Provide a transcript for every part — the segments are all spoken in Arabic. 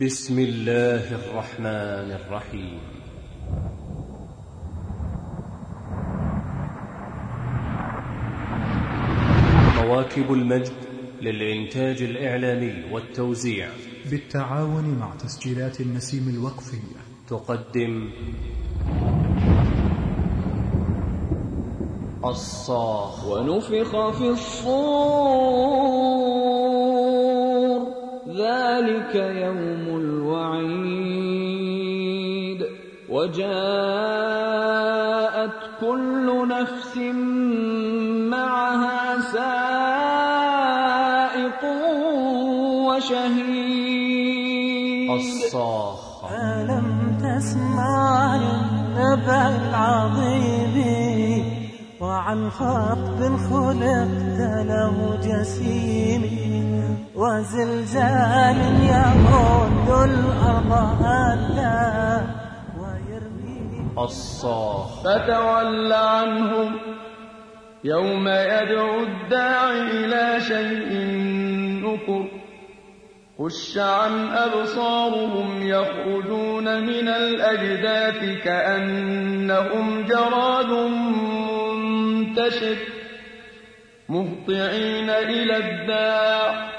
بسم الله الرحمن الرحيم. مواكب المجد للإنتاج الإعلامي والتوزيع. بالتعاون مع تسجيلات النسيم الوقفية. تقدم الصاخ. ونفخ في الصور. ذلك يوم الوعيد. وجاءت كل نفس معها سائق وشهيد. الصاخ. ألم تسمع النبأ العظيم؟ وعن خطب خلقت له جسيم وزلزال يمد الأرض هلا ويرمي الصاخ فتول عنهم يوم يدعو الداعي إلى شيء نكر. خش عن أبصارهم يخرجون من الأجداث كأنهم جراد منتشر. مهطعين إلى الداع.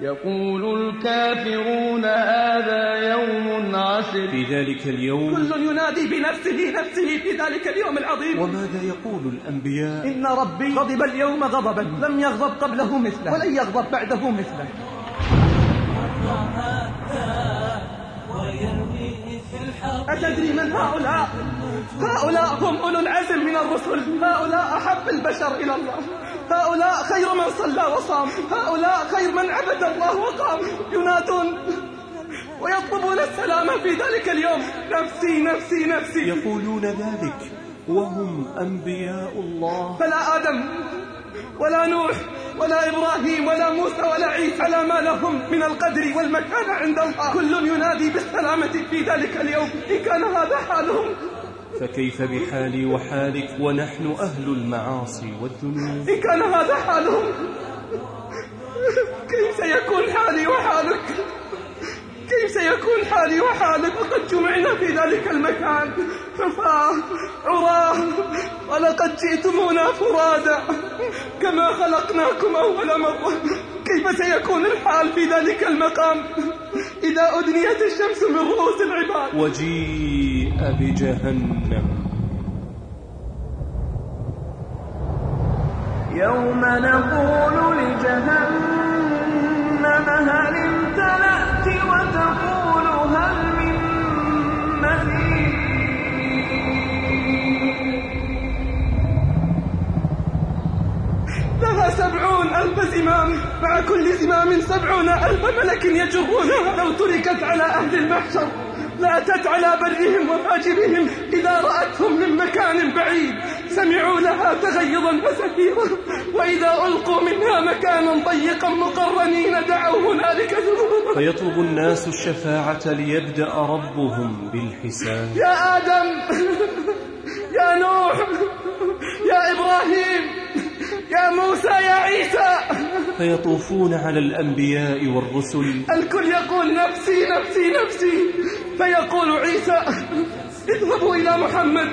يقول الكافرون هذا يوم عسر. في ذلك اليوم كل ينادي بنفسه نفسه في ذلك اليوم العظيم. وماذا يقول الأنبياء؟ إن ربي غضب اليوم غضبا لم يغضب قبله مثله ولن يغضب بعده مثله. الحق أتدري من هؤلاء؟ هؤلاء هم أولو العزم من الرسل. هؤلاء أحب البشر إلى الله. هؤلاء خير من صلى وصام. هؤلاء خير من عبد الله وقام. ينادون ويطلبون السلامة في ذلك اليوم. نفسي نفسي نفسي. يقولون ذلك وهم أنبياء الله. فلا آدم ولا نوح ولا إبراهيم ولا موسى ولا عيسى على ما لهم من القدر والمكانة عند الله. كل ينادي بالسلامة في ذلك اليوم. إن كان هذا حالهم. فكيف بحالي وحالك؟ ونحن أهل المعاصي والذنوب. إن كان هذا حالهم. كيف سيكون حالي وحالك؟ كيف سيكون حالي وحالك؟ وقد جمعنا في ذلك المكان. حفاة عراه ولقد جئتمونا فرادا كما خلقناكم أول مرة. كيف سيكون الحال في ذلك المقام؟ إذا أدنيت الشمس من رؤوس العباد. وجيء بجهنم. يوم نقول لجهنم هل لها سبعون ألف زمام مع كل زمام سبعون ألف ملك يجرونها لو تركت على أهل المحشر لأتت على برهم وفاجرهم إذا رأتهم من مكان بعيد سمعوا لها تغيظا وزفيرا وإذا ألقوا منها مكانا ضيقا مقرنين دعوا هنالك ثبورا فيطلب الناس الشفاعة ليبدأ ربهم بالحساب. يا آدم يا نوح يا إبراهيم يا موسى يا عيسى. فيطوفون على الأنبياء والرسل. الكل يقول نفسي نفسي نفسي. فيقول عيسى اذهبوا إلى محمد.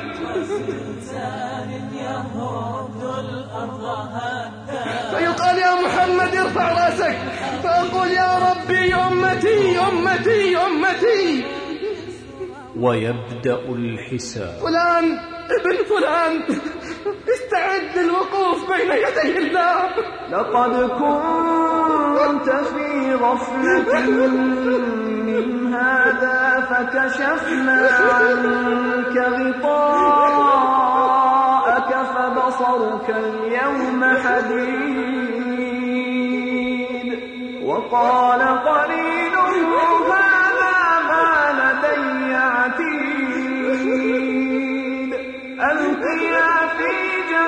فيقال يا محمد ارفع رأسك. فأقول يا ربي أمتي أمتي أمتي. ويبدأ الحساب. فلان ابن فلان استعد للوقوف بين يدي الله. لقد كنت في غفلة من هذا فكشفنا عنك غطاءك فبصرك اليوم حديد. وقال قرينه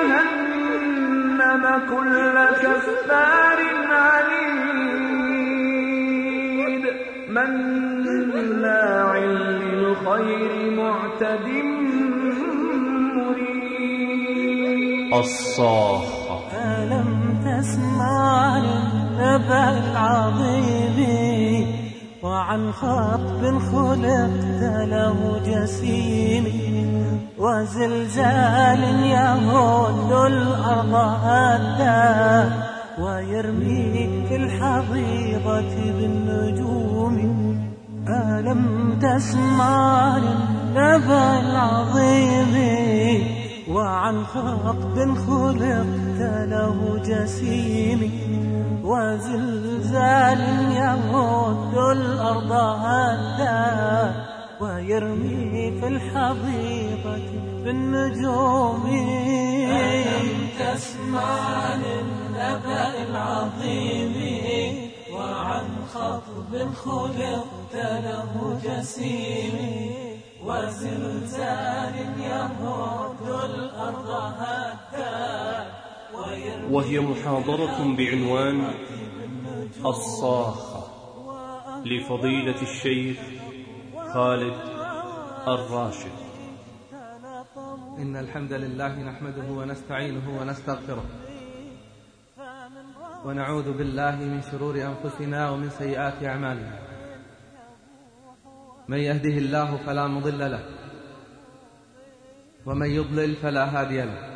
جهنم كل كفار عنيد. مناع للخير معتد مريد. الصاخة ألم تسمع النبأ العظيم؟ وعن خطب خلقت له جسيم وزلزال يهد الأرض هدا في الحضيضة بالنجوم. ألم تسمع للنبأ العظيم؟ وعن خطب خلقت جسيم وزلزال يمد الأرض هدا ويرمي في الحضيضة بالنجوم ألم تسمع للنبأ العظيم وعن خطب خلقت له جسيم وزلزال يمد الأرض هدا وهي محاضرة بعنوان الصاخة لفضيلة الشيخ خالد الراشد. إن الحمد لله نحمده ونستعينه ونستغفره. ونعوذ بالله من شرور أنفسنا ومن سيئات أعمالنا. من يهده الله فلا مضل له. ومن يضلل فلا هادي له.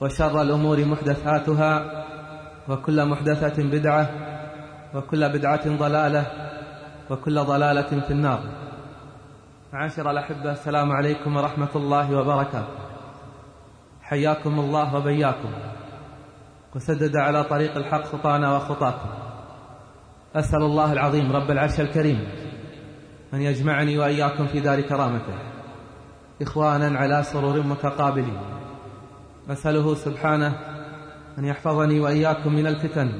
وشر الأمور محدثاتها وكل محدثة بدعة وكل بدعة ضلالة وكل ضلالة في النار. معاشر الأحبة السلام عليكم ورحمة الله وبركاته. حياكم الله وبياكم. وسدد على طريق الحق خطانا وخطاكم. أسأل الله العظيم رب العرش الكريم أن يجمعني وإياكم في دار كرامته. إخوانا على سرور متقابلين. أسأله سبحانه أن يحفظني وإياكم من الفتن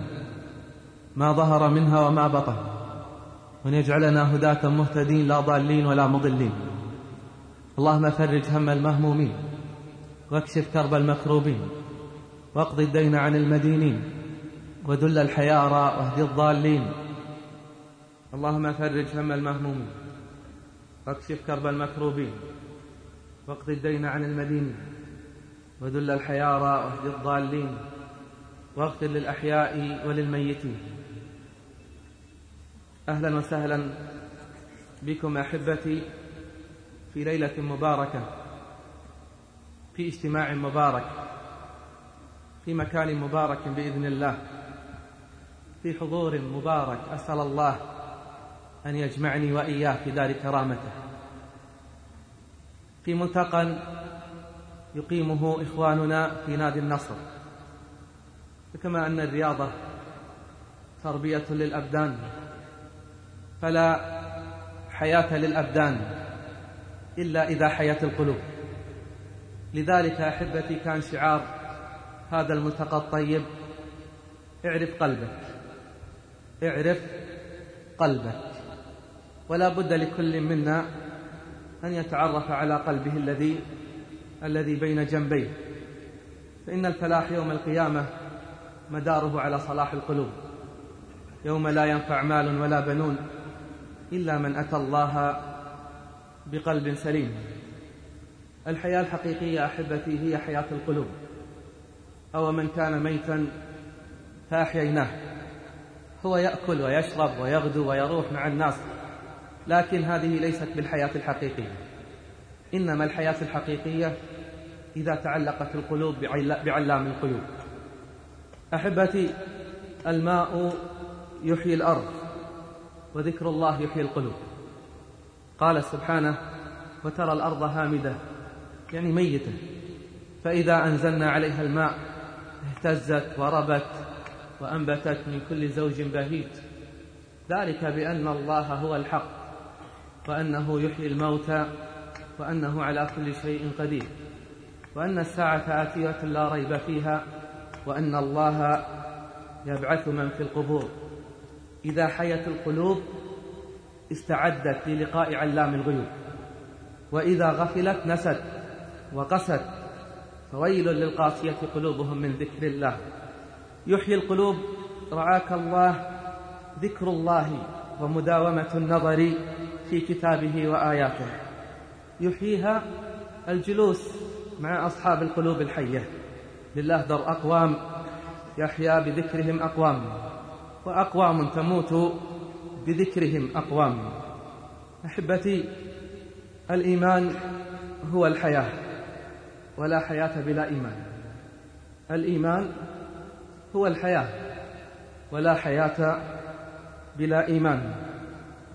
ما ظهر منها وما بطن وأن يجعلنا هداة مهتدين لا ضالين ولا مضلين. اللهم فرج هم المهمومين واكشف كرب المكروبين واقض الدين عن المدينين ودل الحيارى واهد الضالين. اللهم فرج هم المهمومين واكشف كرب المكروبين واقض الدين عن المدينين. ودل الحيارى واهد الضالين واغفر للأحياء وللميتين. أهلا وسهلا بكم أحبتي في ليلة مباركة في اجتماع مبارك في مكان مبارك بإذن الله في حضور مبارك. أسأل الله أن يجمعني وإياه في دار كرامته. في ملتقى يقيمه إخواننا في نادي النصر. فكما أن الرياضة تربية للأبدان. فلا حياة للأبدان إلا إذا حياة القلوب. لذلك أحبتي كان شعار هذا الملتقى الطيب اعرف قلبك. اعرف قلبك. ولا بد لكل منا أن يتعرف على قلبه الذي الذي بين جنبيه. فإن الفلاح يوم القيامة مداره على صلاح القلوب. يوم لا ينفع مال ولا بنون إلا من أتى الله بقلب سليم. الحياة الحقيقية أحبتي هي حياة القلوب. أو من كان ميتا فأحييناه. هو يأكل ويشرب ويغدو ويروح مع الناس. لكن هذه ليست بالحياة الحقيقية. إنما الحياة الحقيقية إذا تعلقت القلوب بعلام القلوب أحبتي الماء يحيي الأرض وذكر الله يحيي القلوب. قال سبحانه وترى الأرض هامدة يعني ميتة فإذا أنزلنا عليها الماء اهتزت وربت وأنبتت من كل زوج بهيج. ذلك بأن الله هو الحق وأنه يحيي الموتى وأنه على كل شيء قدير. وأن الساعة آتية لا ريب فيها وأن الله يبعث من في القبور. إذا حيت القلوب استعدت للقاء علام الغيوب. وإذا غفلت نست وقست. فويل للقاسية قلوبهم من ذكر الله. يحيي القلوب رعاك الله ذكر الله ومداومة النظر في كتابه وآياته. يحييها الجلوس مع أصحاب القلوب الحية. لله در أقوام يحيا بذكرهم أقوام وأقوام تموت بذكرهم أقوام. أحبتي الإيمان هو الحياة ولا حياة بلا إيمان. الإيمان هو الحياة ولا حياة بلا إيمان.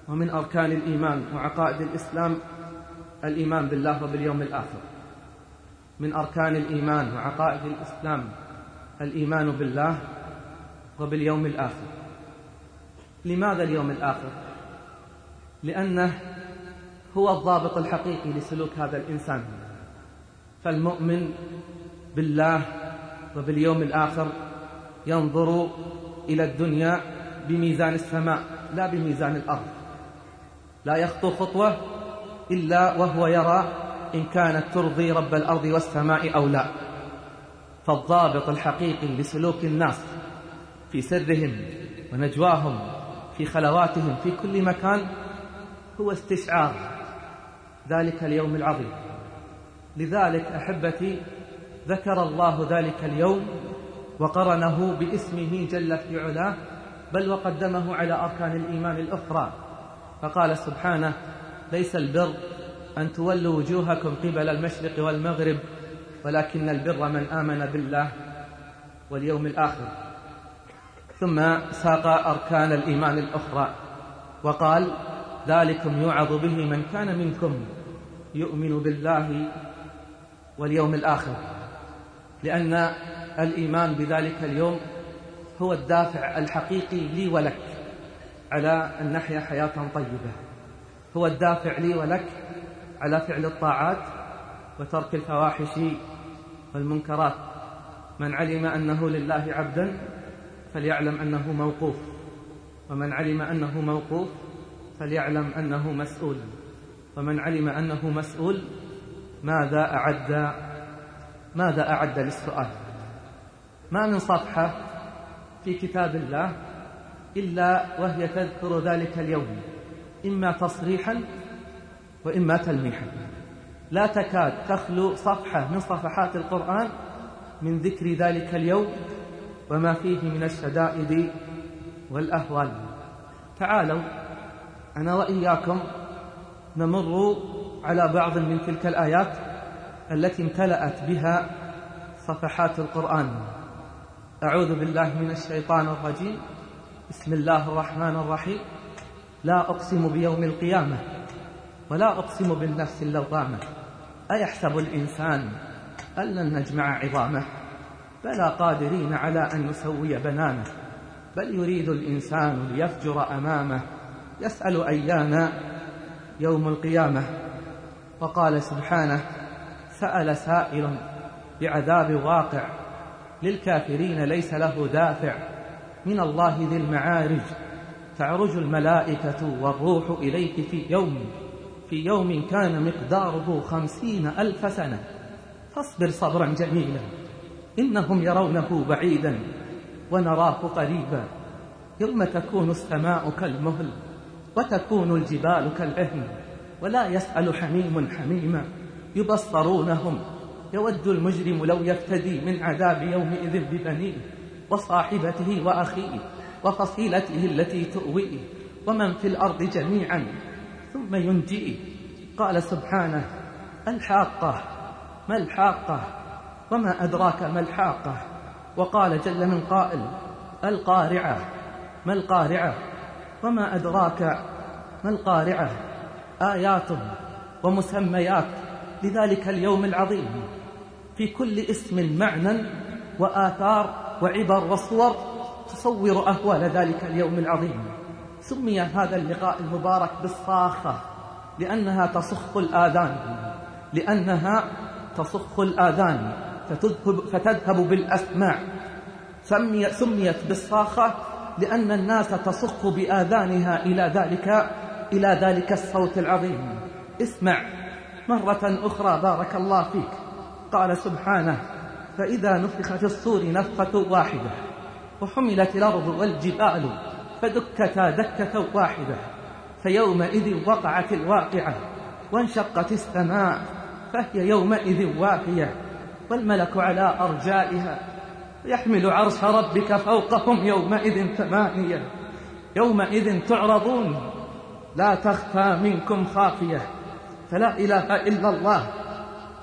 ومن أركان الإيمان وعقائد الإسلام الإيمان بالله وباليوم الآخر. من أركان الإيمان وعقائد الإسلام الإيمان بالله وباليوم الآخر. لماذا اليوم الآخر؟ لأنه هو الضابط الحقيقي لسلوك هذا الإنسان. فالمؤمن بالله وباليوم الآخر ينظر إلى الدنيا بميزان السماء لا بميزان الأرض. لا يخطو خطوة إلا وهو يرى إن كانت ترضي رب الأرض والسماء أو لا. فالضابط الحقيقي لسلوك الناس في سرهم ونجواهم في خلواتهم في كل مكان هو استشعار ذلك اليوم العظيم. لذلك أحبتي ذكر الله ذلك اليوم وقرنه باسمه جل في علاه بل وقدمه على أركان الإيمان الأخرى. فقال سبحانه ليس البر أن تولوا وجوهكم قبل المشرق والمغرب ولكن البر من آمن بالله واليوم الآخر. ثم ساق أركان الإيمان الأخرى وقال ذلكم يوعظ به من كان منكم يؤمن بالله واليوم الآخر. لأن الإيمان بذلك اليوم هو الدافع الحقيقي لي ولك على أن نحيا حياة طيبة. هو الدافع لي ولك على فعل الطاعات وترك الفواحش والمنكرات. من علم أنه لله عبدا فليعلم أنه موقوف ومن علم أنه موقوف فليعلم أنه مسؤول ومن علم أنه مسؤول ماذا أعد؟ ماذا أعد للسؤال؟ ما من صفحة في كتاب الله إلا وهي تذكر ذلك اليوم. إما تصريحا وإما تلميحا. لا تكاد تخلو صفحة من صفحات القرآن من ذكر ذلك اليوم وما فيه من الشدائد والأهوال. تعالوا أنا وإياكم نمر على بعض من تلك الآيات التي امتلأت بها صفحات القرآن. أعوذ بالله من الشيطان الرجيم. بسم الله الرحمن الرحيم. لا أقسم بيوم القيامة ولا أقسم بالنفس اللوامة أيحسب الإنسان أن لن نجمع عظامه؟ بلى قادرين على أن نسوي بنانه. بل يريد الإنسان ليفجر أمامه يسأل أيان يوم القيامة. وقال سبحانه سأل سائل بعذاب واقع للكافرين ليس له دافع من الله ذي المعارج. تعرج الملائكة والروح إليك في يوم في يوم كان مقداره خمسين ألف سنة. فاصبر صبرا جميلا إنهم يرونه بعيدا ونراه قريبا. يوم تكون السماء كالمهل وتكون الجبال كالعهن ولا يسأل حميم حميما. يبصرونهم يود المجرم لو يفتدي من عذاب يومئذ ببنيه وصاحبته وأخيه. وفصيلته التي تؤويه ومن في الأرض جميعا ثم ينجئه. قال سبحانه الحاقة ما الحاقة؟ وما أدراك ما الحاقة؟ وقال جل من قائل القارعة ما القارعة؟ وما أدراك ما القارعة؟ آيات ومسميات لذلك اليوم العظيم. في كل اسم معنى وآثار وعبر وصور تصور أهوال ذلك اليوم العظيم. سمي هذا اللقاء المبارك بالصاخة لأنها تصخ الآذان. لأنها تصخ الآذان فتذهب, فتذهب بالأسماع. سمي سميت بالصاخة لأن الناس تصخ بآذانها إلى ذلك إلى ذلك الصوت العظيم. اسمع مرة أخرى بارك الله فيك. قال سبحانه فإذا نفخ في الصور نفخة واحدة. وحملت الأرض والجبال فدكتا دكة واحدة فيومئذ وقعت الواقعة وانشقت السماء فهي يومئذ واهية والملك على أرجائها يحمل عرش ربك فوقهم يومئذ ثمانية يومئذ تعرضون لا تخفى منكم خافية فلا إله إلا الله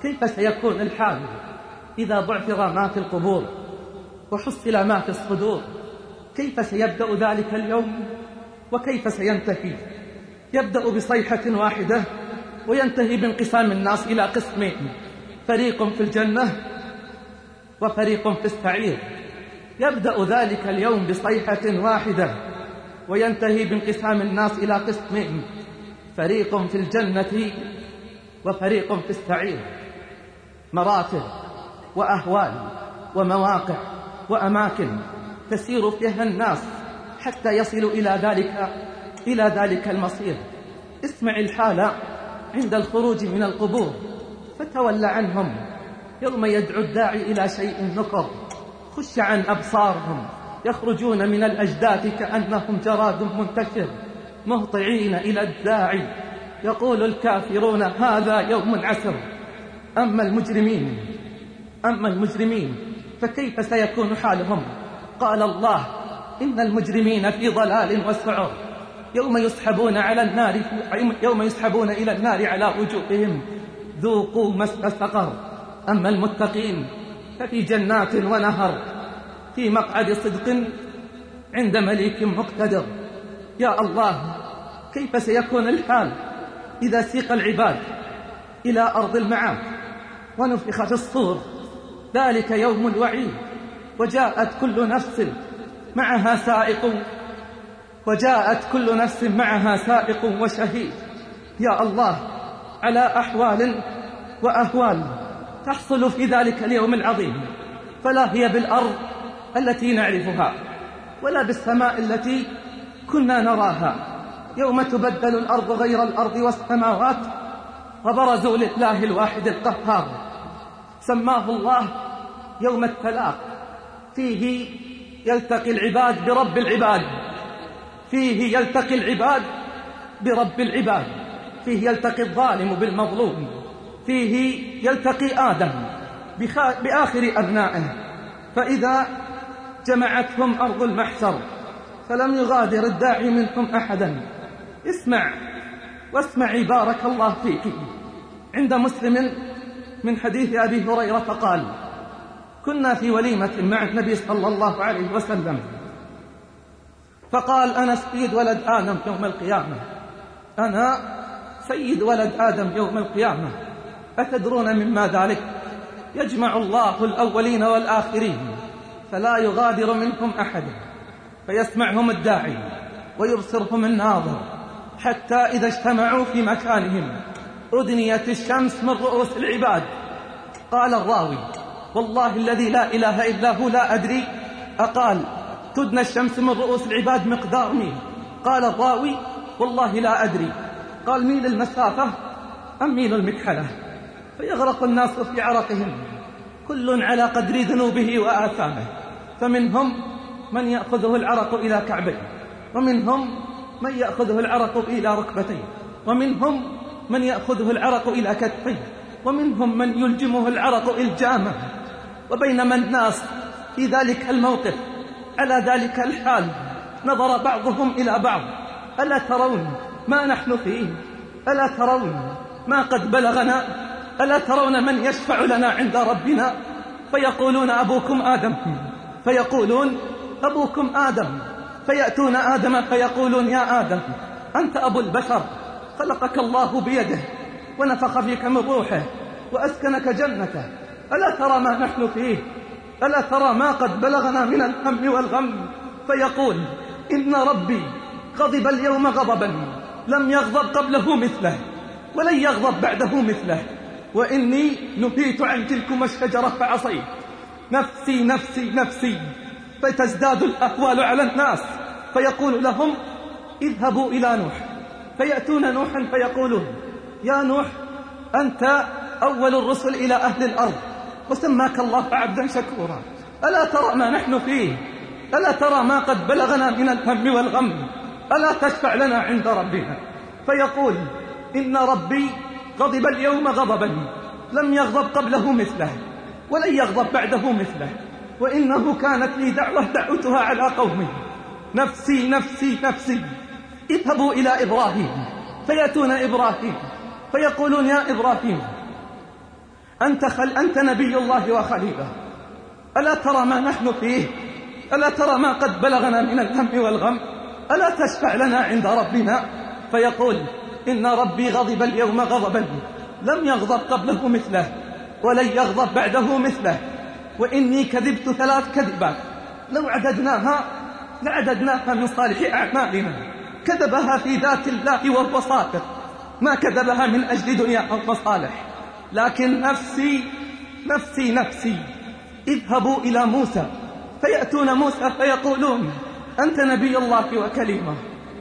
كيف سيكون الحال؟ إذا بعثر ما في القبور وحصل ما في الصدور. كيف سيبدأ ذلك اليوم؟ وكيف سينتهي؟ يبدأ بصيحة واحدة وينتهي بانقسام الناس إلى قسمين. فريق في الجنة وفريق في السعير. يبدأ ذلك اليوم بصيحة واحدة وينتهي بانقسام الناس إلى قسمين. فريق في الجنة وفريق في السعير. مراتب وأهوال ومواقع. وأماكن تسير فيها الناس حتى يصلوا إلى ذلك إلى ذلك المصير. اسمع الحال عند الخروج من القبور فتول عنهم. يوم يدعو الداعي إلى شيء نكر خش عن أبصارهم. يخرجون من الأجداث كأنهم جراد منتشر مهطعين إلى الداعي. يقول الكافرون هذا يوم عسر. أما المجرمين أما المجرمين فكيف سيكون حالهم؟ قال الله إن المجرمين في ضلال وسعر. يوم يسحبون على النار يوم يسحبون إلى النار على وجوههم ذوقوا مس سقر. أما المتقين ففي جنات ونهر في مقعد صدق عند مليك مقتدر. يا الله كيف سيكون الحال إذا سيق العباد إلى أرض المعاد ونفخ في الصور؟ ذلك يوم الوعيد وجاءت كل نفس معها سائق وجاءت كل نفس معها سائق وشهيد. يا الله على أحوال وأهوال تحصل في ذلك اليوم العظيم. فلا هي بالأرض التي نعرفها ولا بالسماء التي كنا نراها. يوم تبدل الأرض غير الأرض والسماوات وبرزوا لله الواحد القهار. سماه الله يوم التلاق. فيه يلتقي العباد برب العباد. فيه يلتقي العباد برب العباد. فيه يلتقي الظالم بالمظلوم. فيه يلتقي آدم بآخر أبنائه. فإذا جمعتهم أرض المحشر فلم يغادر الداعي منكم أحدا. اسمع واسمعي بارك الله فيك. عند مسلم من حديث أبي هريرة قال كنا في وليمة مع النبي صلى الله عليه وسلم. فقال أنا سيد ولد آدم يوم القيامة. أنا سيد ولد آدم يوم القيامة. أتدرون مما ذلك؟ يجمع الله الأولين والآخرين فلا يغادر منهم أحد. فيسمعهم الداعي ويبصرهم الناظر حتى إذا اجتمعوا في مكانهم. أدنيت الشمس من رؤوس العباد. قال الراوي والله الذي لا إله إلا هو لا أدري. أقال تدنى الشمس من رؤوس العباد مقدار ميل قال الراوي والله لا أدري. قال ميل المسافة أم ميل المكحلة؟ فيغرق الناس في عرقهم. كل على قدر ذنوبه وآثامه. فمنهم من يأخذه العرق إلى كعبيه ومنهم من يأخذه العرق إلى ركبتيه ومنهم من يأخذه العرق إلى كتفيه ومنهم من يلجمه العرق إلجامه وبينما الناس في ذلك الموقف على ذلك الحال نظر بعضهم إلى بعض. ألا ترون ما نحن فيه؟ ألا ترون ما قد بلغنا؟ ألا ترون من يشفع لنا عند ربنا؟ فيقولون أبوكم آدم. فيقولون أبوكم آدم. فيأتون آدم فيقولون يا آدم أنت أبو البشر. خلقك الله بيده ونفخ فيك من روحه وأسكنك جنته. ألا ترى ما نحن فيه؟ ألا ترى ما قد بلغنا من الهم والغم؟ فيقول إن ربي غضب اليوم غضبا لم يغضب قبله مثله ولن يغضب بعده مثله. وإني نهيت عن تلكم الشجرة فعصيت. نفسي نفسي نفسي فتزداد الأهوال على الناس. فيقول لهم اذهبوا إلى نوح. فيأتون نوحا فيقولون يا نوح أنت أول الرسل إلى أهل الأرض وسماك الله عبدا شكورا ألا ترى ما نحن فيه؟ ألا ترى ما قد بلغنا من الهم والغم؟ ألا تشفع لنا عند ربنا؟ فيقول إن ربي غضب اليوم غضبا لم يغضب قبله مثله ولن يغضب بعده مثله وإنه كانت لي دعوة دعوتها على قومي نفسي نفسي نفسي. اذهبوا إلى إبراهيم. فيأتون إبراهيم. فيقولون يا إبراهيم أنت, خل أنت نبي الله وخليلة. ألا ترى ما نحن فيه؟ ألا ترى ما قد بلغنا من الهم والغم؟ ألا تشفع لنا عند ربنا؟ فيقول إن ربي غضب اليوم غضبا. لم يغضب قبله مثله ولن يغضب بعده مثله. وإني كذبت ثلاث كذبات. لو عددناها لعددناها من صالح أعمالنا. كذبها في ذات الله وهو صادق. ما كذبها من أجل دنيا أو مصالح لكن نفسي نفسي نفسي اذهبوا إلى موسى. فيأتون موسى فيقولون أنت نبي الله وكلمة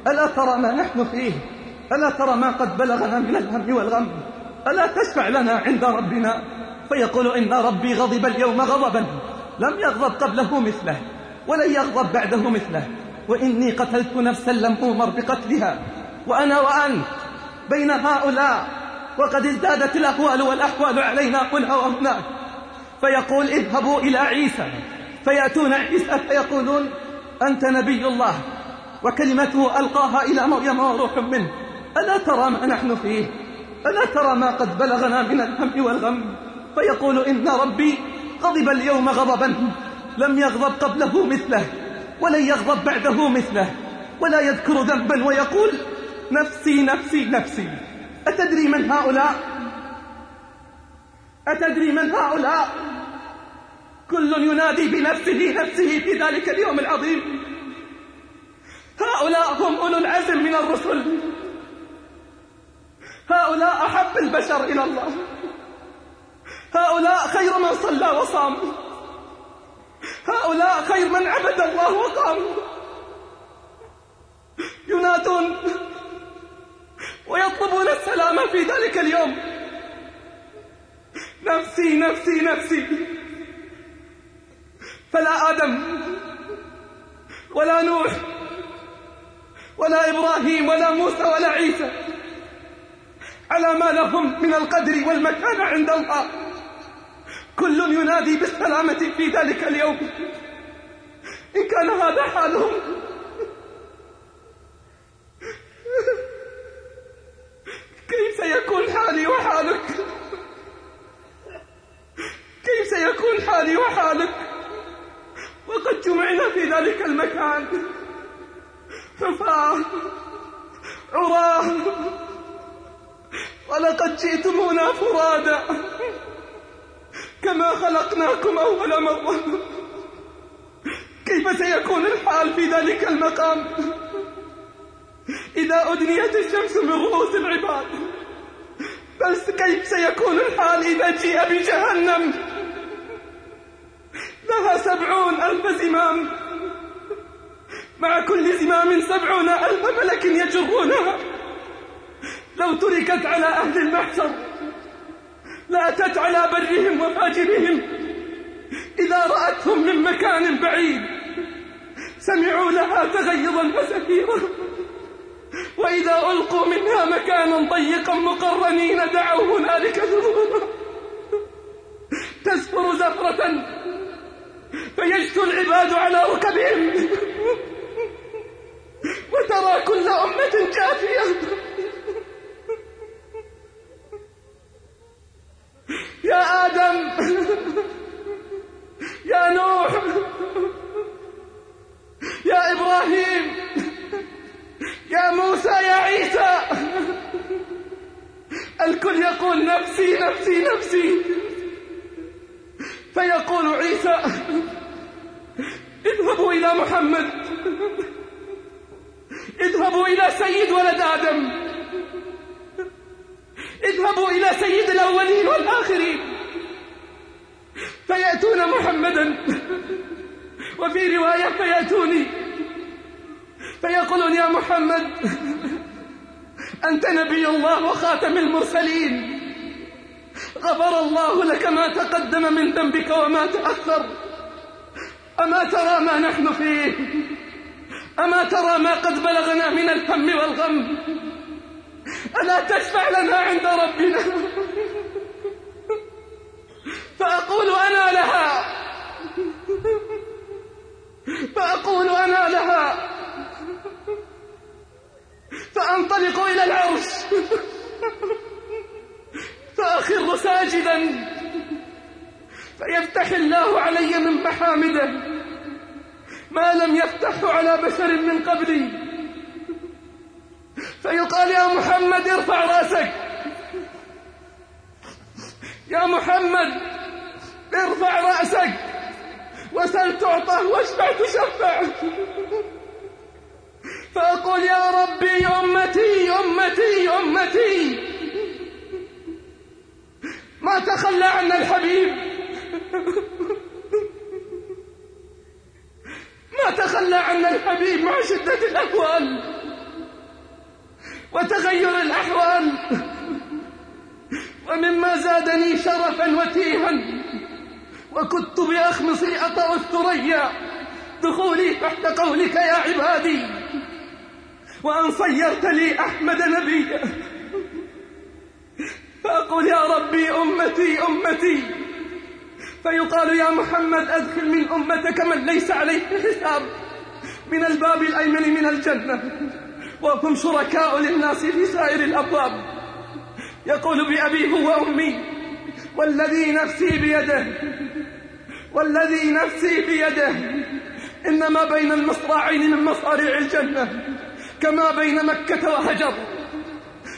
ألا ترى ما نحن فيه؟ ألا ترى ما قد بلغنا من الهم والغم؟ ألا تشفع لنا عند ربنا؟ فيقول إن ربي غضب اليوم غضبا. لم يغضب قبله مثله ولن يغضب بعده مثله. وإني قتلت نفسا لم أمر بقتلها. وأنا وأنت بين هؤلاء وقد ازدادت الأهوال والأحوال علينا هنا وهناك فيقول اذهبوا إلى عيسى. فيأتون عيسى فيقولون أنت نبي الله وكلمته ألقاها إلى مريم وروح منه. ألا ترى ما نحن فيه؟ ألا ترى ما قد بلغنا من الهم والغم؟ فيقول إن ربي غضب اليوم غضبا لم يغضب قبله مثله. ولن يغضب بعده مثله ولا يذكر ذنبا ويقول نفسي نفسي نفسي. أتدري من هؤلاء؟ أتدري من هؤلاء؟ كل ينادي بنفسه نفسه في ذلك اليوم العظيم. هؤلاء هم أولو العزم من الرسل. هؤلاء أحب البشر إلى الله. هؤلاء خير من صلى وصام. هؤلاء خير من عبد الله وقام. ينادون ويطلبون السلام في ذلك اليوم. نفسي نفسي نفسي. فلا آدم ولا نوح ولا إبراهيم ولا موسى ولا عيسى على ما لهم من القدر والمكانة عند الله. كل ينادي بالسلامة في ذلك اليوم. إن كان هذا حالهم كيف سيكون حالي وحالك كيف سيكون حالي وحالك وقد جمعنا في ذلك المكان حفاة عراه ولقد جئتمونا فرادا كما خلقناكم أول مرة كيف سيكون الحال في ذلك المقام إذا أدنيت الشمس من رؤوس العباد بس كيف سيكون الحال إذا جيء بجهنم لها سبعون ألف زمام. مع كل زمام سبعون ألف ملك يجرونها لو تركت على أهل المحشر لأتت على برهم وفاجرهم. إذا رأتهم من مكان بعيد سمعوا لها تغيظا وسفيرا وإذا ألقوا منها مكانا ضيقا مقرنين دعوا هنالك ثبورا زفرة. فيجثو العباد على ركبهم. وترى كل أمة جاثية يا آدم يا نوح يا إبراهيم والكل يقول نفسي نفسي نفسي فيقول عيسى اذهبوا إلى محمد اذهبوا إلى سيد ولد آدم. اذهبوا إلى سيد الأولين والآخرين. فيأتون محمدا. وفي رواية فيأتوني. فيقولون يا محمد أنت نبي الله وخاتم المرسلين. غفر الله لك ما تقدم من ذنبك وما تأخر. أما ترى ما نحن فيه؟ أما ترى ما قد بلغنا من الهم والغم؟ ألا تشفع لنا عند ربنا؟ فأقول أنا لها. فأقول أنا لها. فأنطلق إلى العرش. فأخر ساجدا. فيفتح الله علي من محامده. ما لم يفتحه على بشر من قبلي. فيقال يا محمد ارفع رأسك. يا محمد ارفع رأسك. وسل تعطى واشفع تشفع. فأقول يا ربي أمتي أمتي أمتي. ما تخلى عنا الحبيب. ما تخلى عنا الحبيب مع شدة الأهوال وتغير الأحوال. ومما زادني شرفا وتيها وكنت بأخمصي أطأ الثريا دخولي تحت قولك يا عبادي وأن صيرت لي أحمد نبيا. فأقول يا ربي أمتي أمتي فيقال يا محمد أدخل من أمتك من ليس عليه حساب من الباب الأيمن من الجنة. وهم شركاء للناس في سائر الأبواب. يقول بأبيه وأمي والذي نفسي بيده. والذي نفسي بيده. إن ما بين المصراعين من مصاريع الجنة كما بين مكة وهجر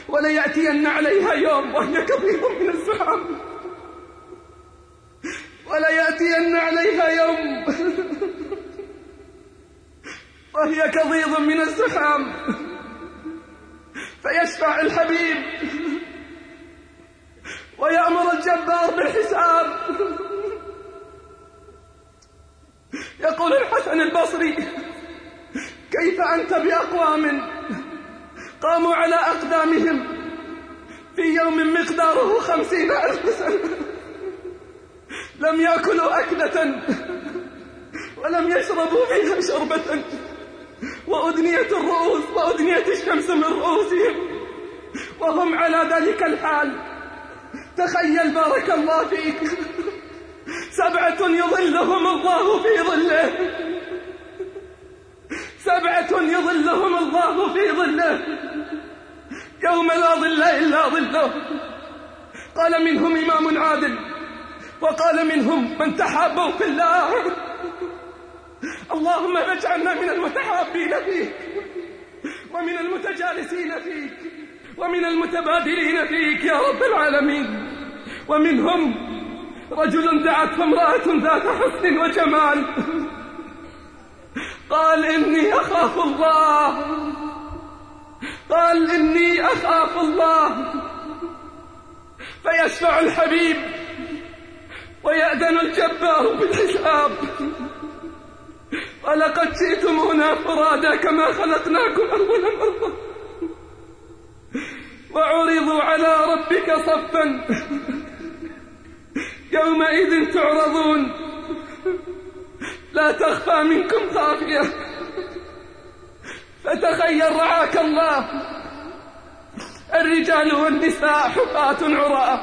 وليأتين عليها يوم وهي كظيظ من الزحام وليأتين عليها يوم. وهي كظيظ من الزحام فيشفع الحبيب. ويأمر الجبار بالحساب. يقول الحسن البصري كيف أنت بأقوام قاموا على أقدامهم في يوم مقداره خمسين ألف سنة؟ لم يأكلوا أكلة ولم يشربوا فيها شربة. وأدنيت الرؤوس وأدنيت الشمس من رؤوسهم. وهم على ذلك الحال. تخيل بارك الله فيك. سبعة يظلهم الله في ظله. سبعة يظلهم الله في ظله. يوم لا ظل إلا ظله. قال منهم إمام عادل وقال منهم من تحابوا في الله. اللهم اجعلنا من المتحابين فيك ومن المتجالسين فيك ومن المتبادلين فيك يا رب العالمين. ومنهم رجل دعته امرأة ذات حسن وجمال. قال إني أخاف الله. قال إني أخاف الله. فيشفع الحبيب ويأذن الجبار بالحساب ولقد جئتمونا فرادا كما خلقناكم أول مرة. وعرضوا على ربك صفا. يومئذ تعرضون. لا تخفى منكم خافية. فتخيل رعاك الله. الرجال والنساء حفاة عراة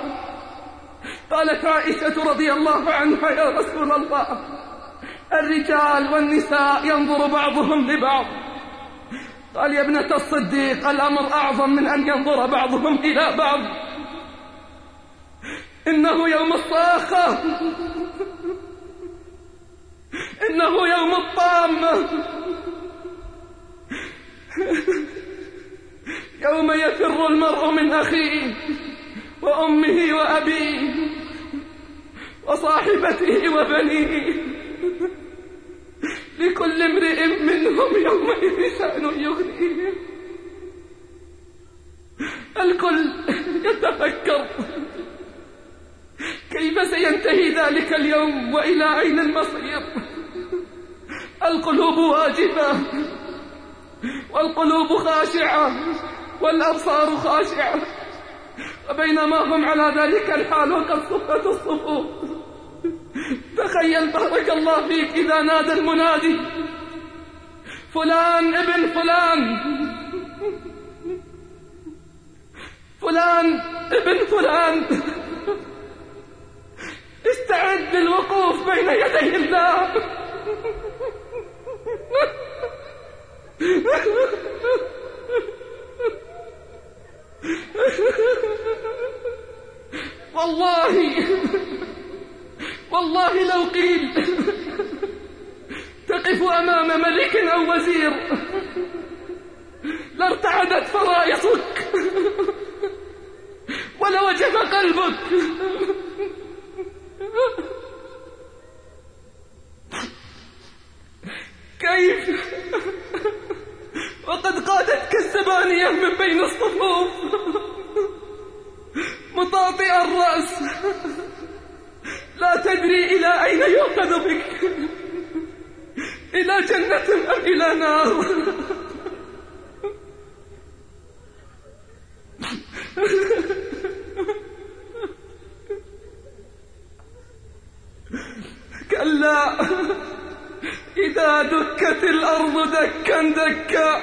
قالت عائشة رضي الله عنها يا رسول الله الرجال والنساء ينظر بعضهم لبعض. قال يا ابنة الصديق الأمر أعظم من أن ينظر بعضهم إلى بعض. إنه يوم الصاخة. إنه يوم الطامة يوم يفر المرء من أخيه. وأمه وأبيه وصاحبته وبنيه. لكل امرئ منهم يومئذ شأن يغنيه. الكل يتفكر كيف سينتهي ذلك اليوم وإلى أين المصير. القلوب واجبة والقلوب خاشعة والأبصار خاشعة. وبينما هم على ذلك الحال وقد صفت الصفوف. تخيل بارك الله فيك إذا نادى المنادي. فلان ابن فلان. فلان ابن فلان. استعد للوقوف بين يدي الله. والله. والله لو قيل تقف أمام ملك أو وزير لارتعدت فرائصك ولوجف قلبك. كيف؟ وقد قادتك الزبانية من بين الصفوف. مطاطئ الرأس. لا تدري إلى أين يؤخذ بك. إلى جنة أم إلى نار. كلا. إذا دكت الأرض دكا دكا.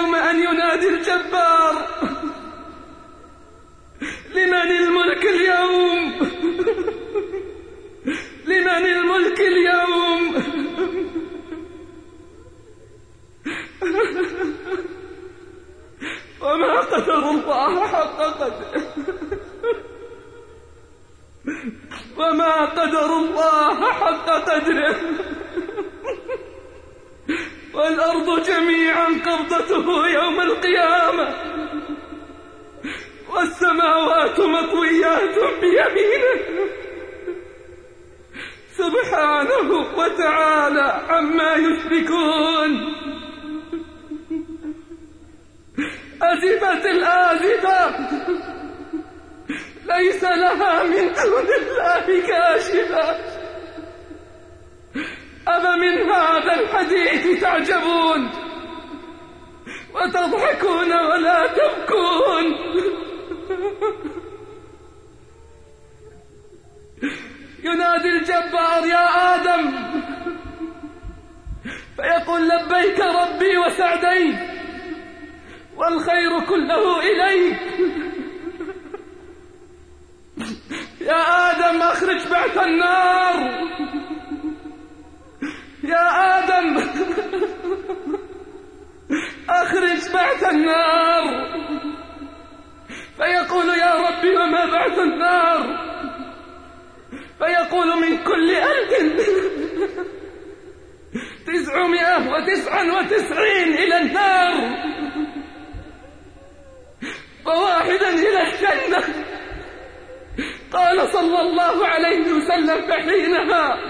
تخيل يوم أن ينادي الجبار. لمن الملك اليوم؟ لمن الملك اليوم؟ وما قدر الله حق قدره. وما قدر الله حق قدره. والأرض جميعا قبضته يوم القيامة. والسماوات مطويات بيمينه. سبحانه وتعالى عما يشركون. أزفت الآزفة ليس لها من دون الله كاشفة. أفمن هذا الحديث تعجبون؟ وتضحكون ولا تبكون؟ ينادي الجبار يا آدم! فيقول لبيك ربي وسعديك والخير كله إليك. يا آدم أخرج بعث النار. يا آدم. أخرج بعث النار. فيقول يا ربي وما بعث النار. فيقول من كل ألف. تسعمائة وتسعا وتسعين إلى النار. وواحدا إلى الجنة. قال صلى الله عليه وسلم فحينها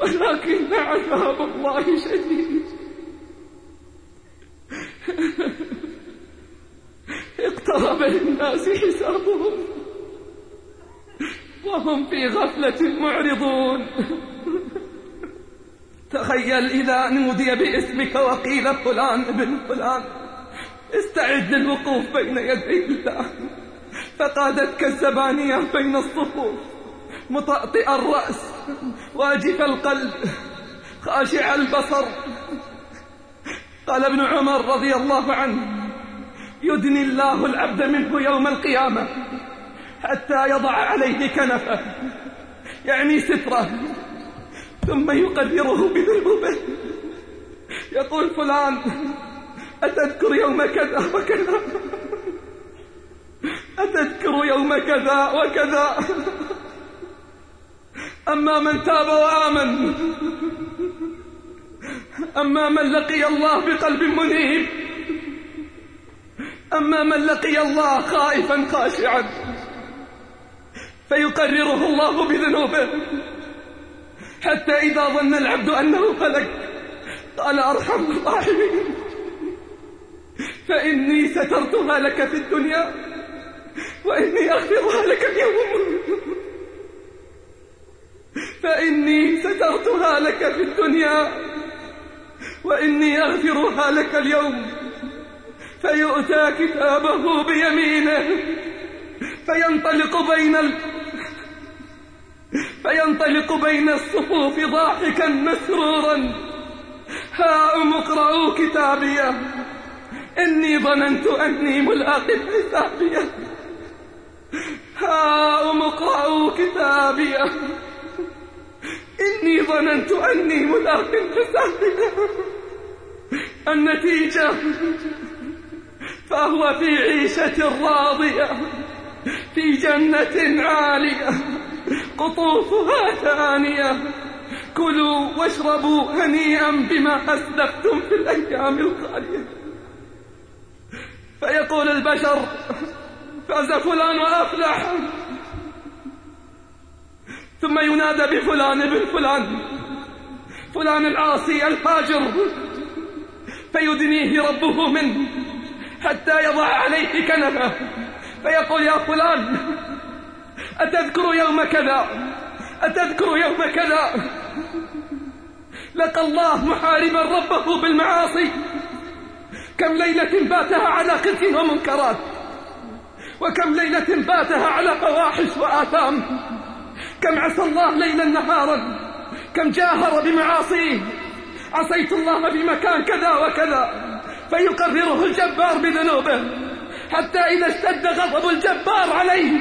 ولكن عذاب الله شديد. اقترب للناس حسابهم. وهم في غفلة معرضون. تخيل إذا نودي باسمك وقيل فلان ابن فلان. استعد للوقوف بين يدي الله. فقادتك الزبانية بين الصفوف. مطأطئ الرأس واجف القلب خاشع البصر. قال ابن عمر رضي الله عنه يدني الله العبد منه يوم القيامة حتى يضع عليه كنفه يعني ستره ثم يقدره بذنوبه. يقول فلان أتذكر يوم كذا وكذا؟ أتذكر يوم كذا وكذا؟ أما من تاب وآمن أما من لقي الله بقلب منيب أما من لقي الله خائفا خاشعا فيقرره الله بذنوبه. حتى إذا ظن العبد أنه هلك قال أرحم الراحمين. فإني سترتها لك في الدنيا وإني أغفرها لك اليوم. فإني سترتها لك في الدنيا وإني أغفرها لك اليوم. فيؤتى كتابه بيمينه فينطلق بين ال... فينطلق بين الصفوف ضاحكا مسرورا. هاؤم اقرأوا كتابية إني ظننت أني ملاق حسابيه هاؤم اقرأوا كتابية إني ظننت أني ملاق حسابيه النتيجة فهو في عيشة راضية في جنة عالية. قطوفها ثانية. كلوا واشربوا هنيئا بما أسلفتم في الأيام الخالية فيقول البشر فاز فلان وأفلح. ثم ينادى بفلان ابن فلان. فلان العاصي الفاجر فيدنيه ربه منه حتى يضع عليه كنفه. فيقول يا فلان أتذكر يوم كذا؟ أتذكر يوم كذا؟ لقى الله محاربا ربه بالمعاصي. كم ليلة باتها على خزي ومنكرات وكم ليلة باتها على فواحش وآثام. كم عصى الله ليلا نهارا كم جاهر بمعاصيه. عصيت الله في مكان كذا وكذا فيقرره الجبار بذنوبه حتى إذا اشتد غضب الجبار عليه.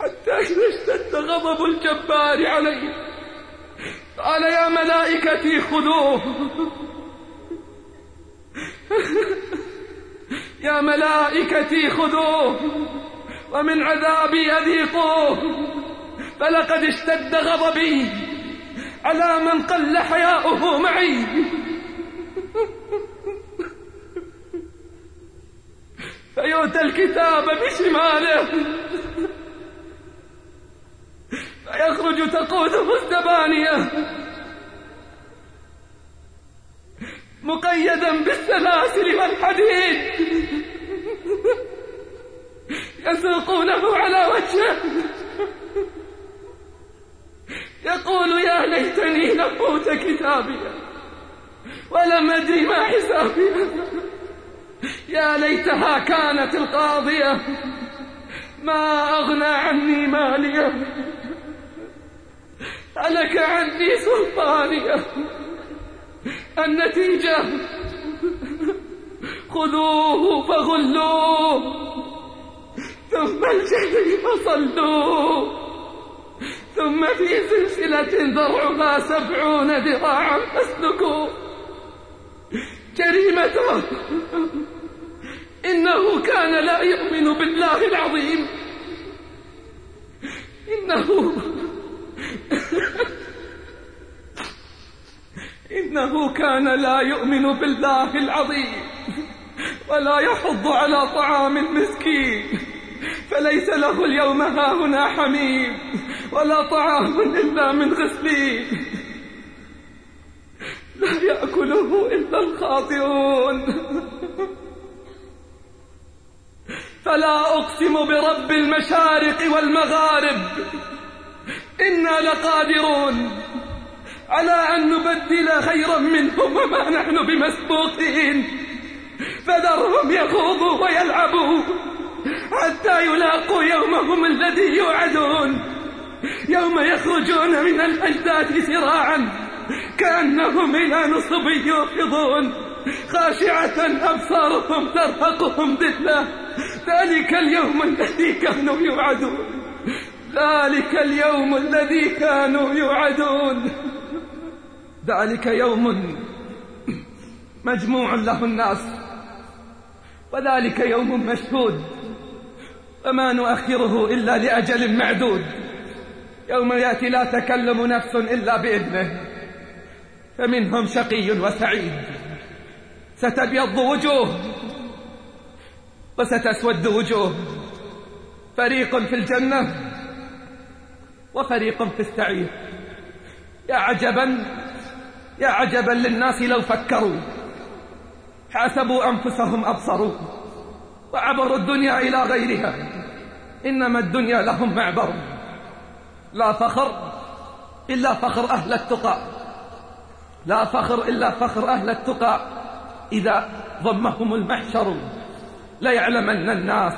حتى إذا اشتد غضب الجبار عليه. قال يا ملائكتي خذوه. يا ملائكتي خذوه. ومن عذابي أذيقوه فلقد اشتد غضبي على من قل حياؤه معي. فيؤتى الكتاب بشماله فيخرج تقوده الزبانية مقيدا بالسلاسل والحديد. يسوقونه على وجهه. يقول يا ليتني لم اوت كتابي ولم أدري ما حسابي. يا ليتها كانت القاضية. ما أغنى عني مالية. هلك عني سلطانية. النتيجة خذوه فغلوه. ثم الجحيم صلوه ثم في سلسلة ذرعها سبعون ذراعا فاسلكوه جريمته إنه كان لا يؤمن بالله العظيم. إنه إنه كان لا يؤمن بالله العظيم. ولا يحض على طعام المسكين. فليس له اليوم هاهنا حميم ولا طعام إلا من غسلين. لا يأكله إلا الخاطئون. فلا أقسم برب المشارق والمغارب. إنا لقادرون على أن نبدل خيرا منهم وما نحن بمسبوقين. فذرهم يخوضوا ويلعبوا. حتى يلاقوا يومهم الذي يوعدون. يوم يخرجون من الأجداث سراعا كأنهم إلى نصب يوقظون. خاشعة أبصارهم ترهقهم ذلة. ذلك اليوم الذي كانوا يوعدون. ذلك اليوم الذي كانوا يوعدون. ذلك يوم مجموع له الناس. وذلك يوم مشهود. فما نؤخره إلا لأجل معدود. يوم يأتي لا تكلم نفس إلا بإذنه. فمنهم شقي وسعيد. ستبيض وجوه وستسود وجوه. فريق في الجنة وفريق في السعير. يا عجبا يا عجبا للناس لو فكروا. حاسبوا أنفسهم أبصروا. وعبروا الدنيا إلى غيرها. إنما الدنيا لهم معبر. لا فخر إلا فخر أهل التقى. لا فخر إلا فخر أهل التقى. إذا ضمهم المحشر ليعلمن الناس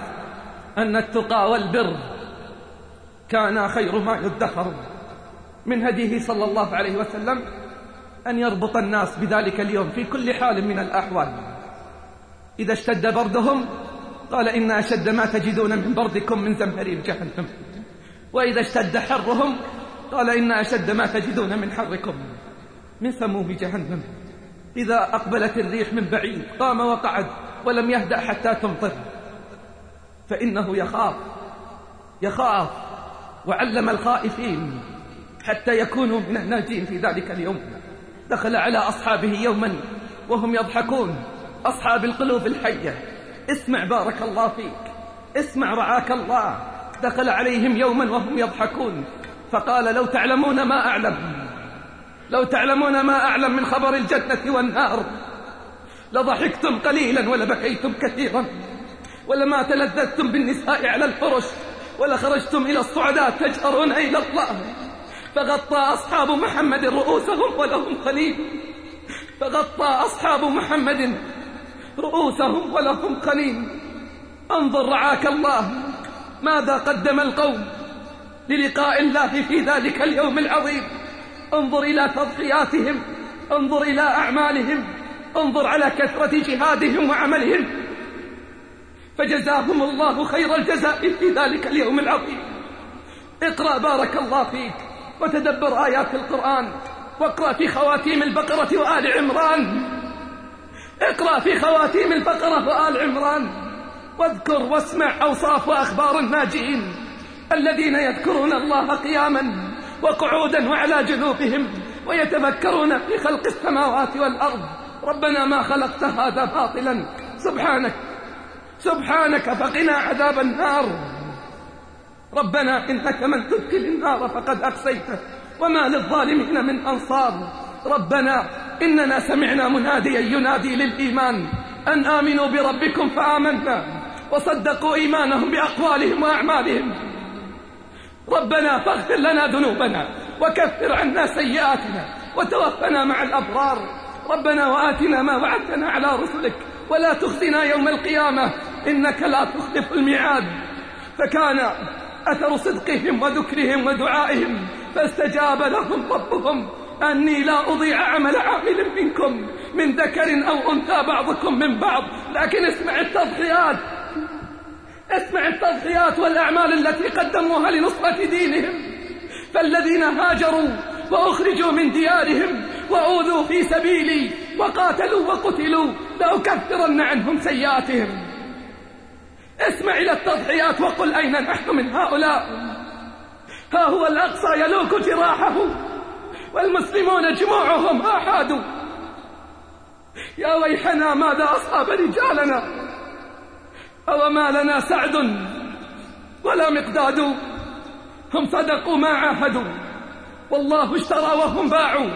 أن التقى والبر كان خير ما يدخر. من هديه صلى الله عليه وسلم أن يربط الناس بذلك اليوم في كل حال من الأحوال. إذا اشتد بردهم قال إن أشد ما تجدون من بردكم من زمهرير جهنم وإذا اشتد حرهم قال إن أشد ما تجدون من حركم من سموم جهنم. إذا أقبلت الريح من بعيد قام وقعد ولم يهدأ حتى تمطر. فإنه يخاف يخاف وعلم الخائفين حتى يكونوا من الناجين في ذلك اليوم. دخل على أصحابه يوما وهم يضحكون أصحاب القلوب الحية. اسمع بارك الله فيك. اسمع رعاك الله. دخل عليهم يوما وهم يضحكون. فقال لو تعلمون ما أعلم. لو تعلمون ما أعلم من خبر الجنة والنار. لضحكتم قليلا ولبكيتم كثيرا. ولما تلذذتم بالنساء على الفرش ولخرجتم إلى الصعداء تجأرون إلى الله. فغطى أصحاب محمد رؤوسهم ولهم قليل فغطى أصحاب محمد رؤوسهم ولهم قليل. انظر رعاك الله ماذا قدم القوم للقاء الله في ذلك اليوم العظيم. انظر إلى تضحياتهم انظر إلى أعمالهم انظر على كثرة جهادهم وعملهم. فجزاهم الله خير الجزاء في ذلك اليوم العظيم. اقرأ بارك الله فيك وتدبر آيات القرآن واقرأ في خواتيم البقرة وآل عمران. اقرأ في خواتيم البقرة وآل عمران واذكر واسمع أوصاف وأخبار الناجين الذين يذكرون الله قياما وقعودا وعلى جنوبهم ويتفكرون في خلق السماوات والأرض. ربنا ما خلقت هذا باطلا. سبحانك سبحانك فقنا عذاب النار. ربنا إنك من تدخل النار فقد أقسيته وما للظالمين من أنصار. ربنا إننا سمعنا مناديا ينادي للإيمان أن آمنوا بربكم فآمنا وصدقوا إيمانهم بأقوالهم وأعمالهم. ربنا فاغفر لنا ذنوبنا وكفر عنا سيئاتنا وتوفنا مع الأبرار. ربنا وآتنا ما وعدتنا على رسلك ولا تخزنا يوم القيامة إنك لا تخلف الميعاد. فكان أثر صدقهم وذكرهم ودعائهم فاستجاب لهم ربهم. أني لا أضيع عمل عامل منكم من ذكر أو أنثى بعضكم من بعض. لكن اسمع التضحيات. اسمع التضحيات والأعمال التي قدموها لنصرة دينهم. فالذين هاجروا وأخرجوا من ديارهم وأوذوا في سبيلي وقاتلوا وقتلوا لأكفرن عنهم سيئاتهم. اسمع إلى التضحيات وقل أين نحن من هؤلاء؟ ها هو الأقصى يلوك جراحه. والمسلمون جموعهم آحادوا يا ويحنا ماذا أصاب رجالنا؟ أو ما لنا سعد ولا مقداد؟ هم صدقوا ما عاهدوا. والله اشترى وهم باعوا.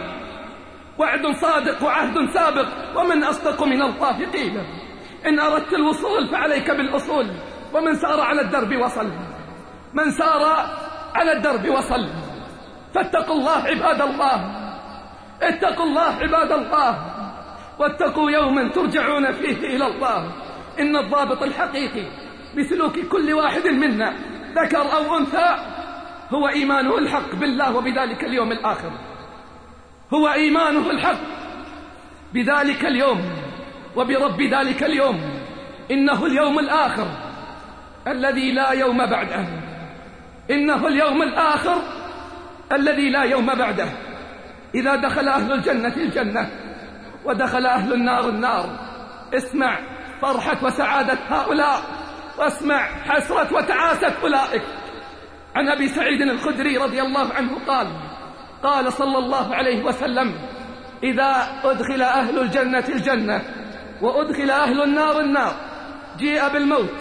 وعد صادق وعهد سابق ومن أصدق من الله قيلا إن أردت الوصول فعليك بالأصول. ومن سار على الدرب وصل. من سار على الدرب وصل. فاتقوا الله عباد الله. اتقوا الله عباد الله. واتقوا يوما ترجعون فيه إلى الله. إن الضابط الحقيقي بسلوك كل واحد منا ذكر أو أنثى هو إيمانه الحق بالله وبذلك اليوم الآخر. هو إيمانه الحق بذلك اليوم وبرب ذلك اليوم. إنه اليوم الآخر الذي لا يوم بعده. إنه اليوم الآخر الذي لا يوم بعده. إذا دخل أهل الجنة الجنة. ودخل أهل النار النار. اسمع فرحة وسعادة هؤلاء. واسمع حسرة وتعاسة أولئك. عن أبي سعيد الخدري رضي الله عنه قال قال صلى الله عليه وسلم إذا أدخل أهل الجنة الجنة. وأدخل أهل النار النار. جيء بالموت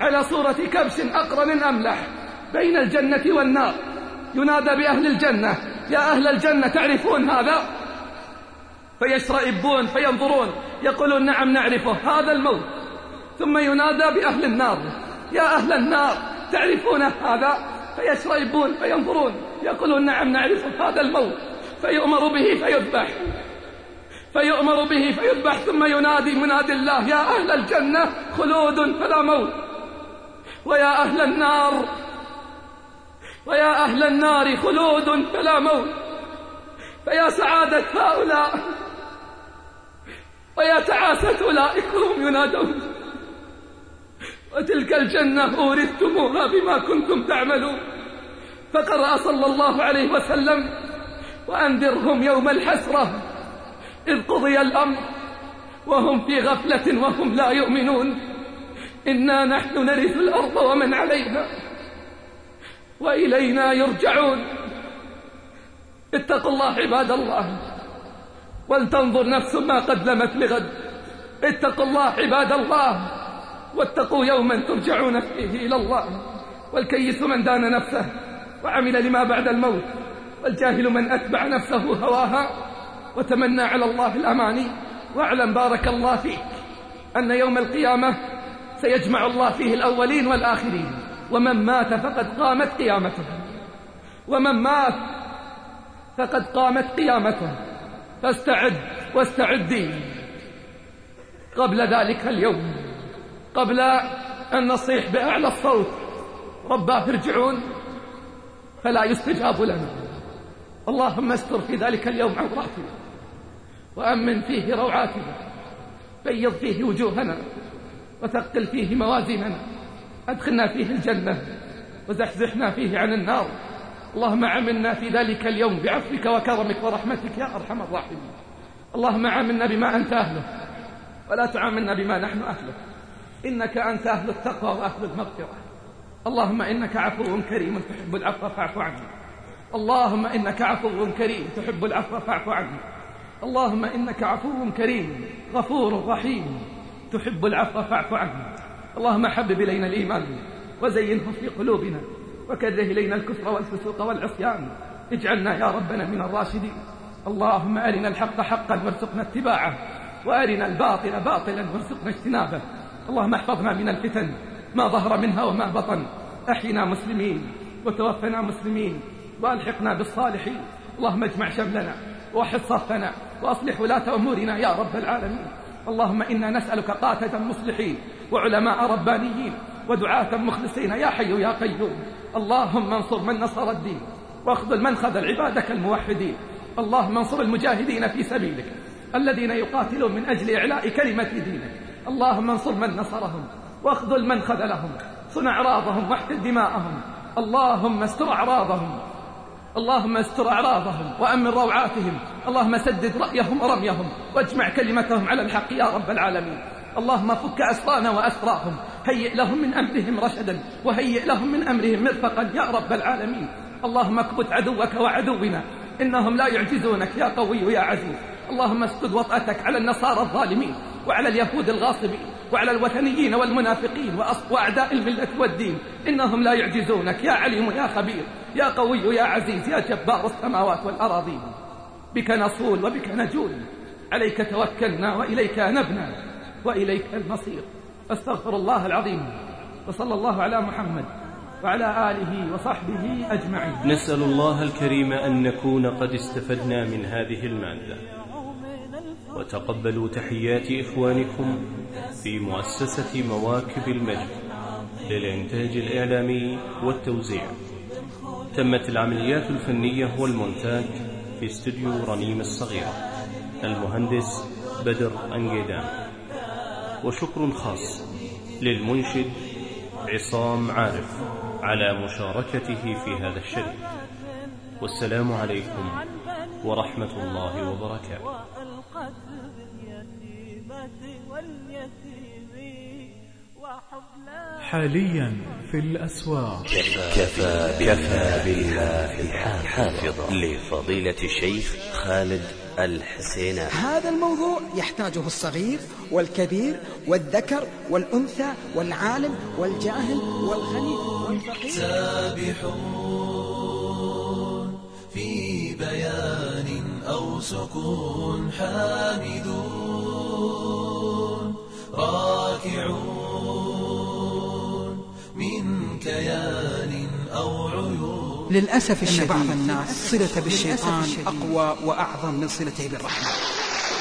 على صورة كبش أقرن أملح بين الجنة والنار. ينادى بأهل الجنة. يا أهل الجنة تعرفون هذا؟ فيشرئبون فينظرون يقولون نعم نعرفه. هذا الموت. ثم ينادى بأهل النار. يا أهل النار تعرفون هذا؟ فيشرئبون فينظرون يقولون نعم نعرفه. هذا الموت. فيؤمر به فيذبح. فيؤمر به فيذبح. ثم ينادي منادي الله يا أهل الجنة خلود فلا موت. ويا أهل النار ويا أهل النار خلود فلا موت. فيا سعادة هؤلاء. ويا تعاسة أولئك هم ينادون. وتلك الجنة أورثتموها بما كنتم تعملون. فقرأ صلى الله عليه وسلم وأنذرهم يوم الحسرة إذ قضي الأمر وهم في غفلة وهم لا يؤمنون. إنا نحن نرث الأرض ومن عليها وإلينا يرجعون. اتقوا الله عباد الله. ولتنظر نفس ما قدمت لغد. اتقوا الله عباد الله. واتقوا يوما ترجعون فيه إلى الله. والكيس من دان نفسه وعمل لما بعد الموت. والجاهل من أتبع نفسه هواها. وتمنى على الله الأماني واعلم بارك الله فيك أن يوم القيامة سيجمع الله فيه الأولين والآخرين. ومن مات فقد قامت قيامته. ومن مات فقد قامت قيامته. فاستعد واستعدي قبل ذلك اليوم. قبل أن نصيح بأعلى الصوت. رباه ارجعون فلا يستجاب لنا. اللهم استر في ذلك اليوم عوراتنا وأمن فيه روعاتنا. بيض فيه وجوهنا. وثقل فيه موازيننا. أدخلنا فيه الجنة وزحزحنا فيه عن النار. اللهم عملنا في ذلك اليوم بعفوك وكرمك ورحمتك يا أرحم الراحمين. اللهم عاملنا بما أنت أهله. ولا تعاملنا بما نحن أهله. إنك أنت أهل التقوى وأهل المغفرة. اللهم إنك عفو كريم تحب العفو فاعف عنا اللهم إنك عفو كريم تحب العفو فاعف عنا اللهم إنك عفو كريم غفور رحيم تحب العفو فاعف عنا اللهم حبب إلينا الإيمان وزينه في قلوبنا وكره إلينا الكفر والفسوق والعصيان. اجعلنا يا ربنا من الراشدين. اللهم أرنا الحق حقا وارزقنا اتباعه وأرنا الباطل باطلا وارزقنا اجتنابه. اللهم احفظنا من الفتن ما ظهر منها وما بطن. أحينا مسلمين وتوفنا مسلمين وألحقنا بالصالحين. اللهم اجمع شملنا صفنا وأصلح ولاة أمورنا يا رب العالمين. اللهم إنا نسألك قاتة مصلحين وعلماء ربانيين ودعاة مخلصين يا حي يا قيوم. اللهم انصر من نصر الدين واخذل من خذل عبادك الموحدين. اللهم انصر المجاهدين في سبيلك الذين يقاتلون من أجل إعلاء كلمة دينك. اللهم انصر من نصرهم واخذل من خذلهم. صنع أعراضهم واحتل دماءهم. اللهم استر أعراضهم. اللهم استر أعراضهم وأمن روعاتهم. اللهم سدد رأيهم ورميهم واجمع كلمتهم على الحق يا رب العالمين. اللهم فك أسرانا وأسراهم هيئ لهم من أمرهم رشدا وهيئ لهم من أمرهم مرفقا يا رب العالمين. اللهم اكبت عدوك وعدونا. إنهم لا يعجزونك يا قوي يا عزيز. اللهم اسدد وطأتك على النصارى الظالمين وعلى اليهود الغاصبين وعلى الوثنيين والمنافقين وأعداء الملة والدين. إنهم لا يعجزونك يا عليم يا خبير. يا قوي يا عزيز يا جبار السماوات والأراضين. بك نصول وبك نجول. عليك توكلنا وإليك نبنا وإليك المصير. أستغفر الله العظيم. وصلى الله على محمد وعلى آله وصحبه أجمعين. نسأل الله الكريم أن نكون قد استفدنا من هذه المادة. وتقبلوا تحيات إخوانكم في مؤسسة مواكب المجد للإنتاج الإعلامي والتوزيع. تمت العمليات الفنية والمونتاج في استوديو رنيم الصغيرة المهندس بدر أنجيدان. وشكر خاص للمنشد عصام عارف على مشاركته في هذا الشريط. والسلام عليكم ورحمة الله وبركاته. حاليا في الأسواق. كفى كفى بالله حافظا لفضيلة الشيخ خالد الحسيني هذا الموضوع يحتاجه الصغير والكبير والذكر والأنثى والعالم والجاهل والغني والفقير. سابحون في بيان أو سكون حامدون. راكعون كيان أو عيون. للأسف الشديد بعض الناس صلة بالشيطان أقوى وأعظم من صلته بالرحمن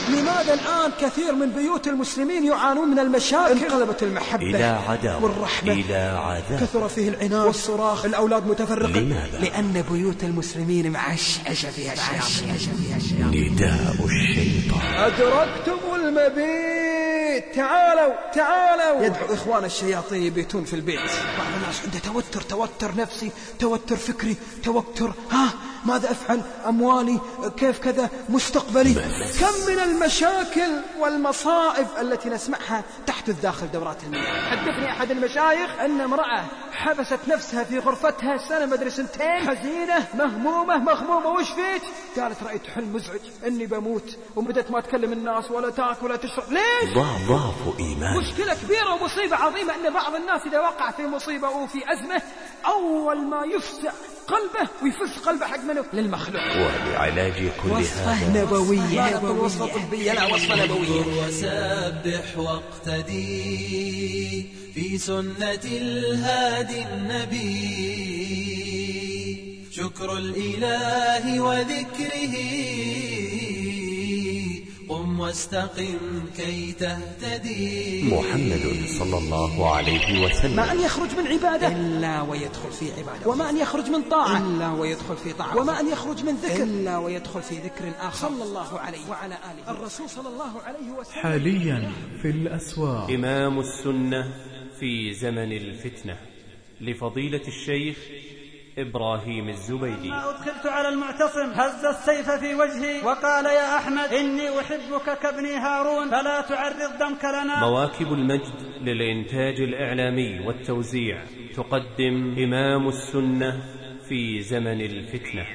لماذا الآن كثير من بيوت المسلمين يعانون من المشاكل؟ انقلبت المحبة إلى عداوة والرحمة. إلى عذاب. كثر فيه العناد. والصراخ. الأولاد متفرقة. لماذا؟ لأن بيوت المسلمين معشعشة فيها الشياطين نداء الشيطان. أدركتم المبيت تعالوا تعالوا. يدعو إخوان الشياطين يبيتون في البيت. بعض الناس عنده توتر توتر نفسي توتر فكري توتر ها ماذا أفعل؟ أموالي كيف كذا؟ مستقبلي. كم من المشاكل والمصائب التي نسمعها تحدث داخل دورات المياه حدثني أحد المشايخ أن امرأة حبست نفسها في غرفتها سنة مدري سنتين حزينة. مهمومة مغمومة وش فيك؟ قالت رأيت حلم مزعج. إني بموت. وبدت ما تكلم الناس ولا تأكل ولا تشرب. ليش؟ ضعف إيمان. مشكلة كبيرة ومصيبة عظيمة أن بعض الناس إذا وقع في مصيبة أو في أزمة أول ما يفزع قلبه ويفز قلبه حق منه للمخلوق. ولعلاج كل هذا. نبوية. لا نقول وصفة طبية لا وصفة نبوية. وسبح واقتدي. في سنة الهادي النبي. شكر الإله وذكره. قم واستقم كي تهتدي. محمد صلى الله عليه وسلم. ما أن يخرج من عبادة. إلا ويدخل في عبادة. وما أن يخرج من طاعة. إلا ويدخل في طاعة. وما أن يخرج من ذكر. إلا ويدخل في ذكر آخر. صلى الله عليه وعلى آله. الرسول صلى الله عليه وسلم. حاليا في الأسواق. إمام السنة. في زمن الفتنة لفضيلة الشيخ إبراهيم الزبيدي. لما أدخلت على المعتصم. هز السيف في وجهي وقال يا أحمد إني أحبك كابني هارون فلا تعرض دمك لنا. مواكب المجد للإنتاج الإعلامي والتوزيع تقدم إمام السنة في زمن الفتنة.